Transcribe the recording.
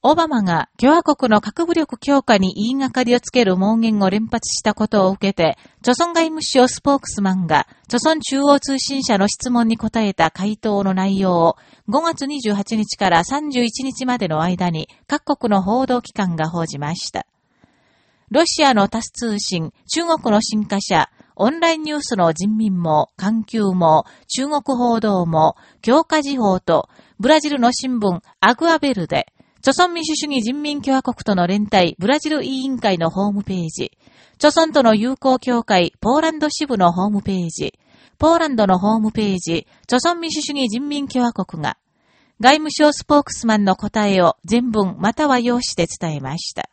オバマが共和国の核武力強化に言いがかりをつける盲言を連発したことを受けて、著村外務省スポークスマンが、著村中央通信社の質問に答えた回答の内容を5月28日から31日までの間に各国の報道機関が報じました。ロシアのタス通信、中国の新華社、オンラインニュースの人民網、環球網、中国報道網、強化時報と、ブラジルの新聞、アグアベルデ、朝鮮民主主義人民共和国との連帯ブラジル委員会のホームページ、朝鮮との友好協会ポーランド支部のホームページ、ポーランドのホームページ、朝鮮民主主義人民共和国が、外務省スポークスマンの答えを全文または用紙で伝えました。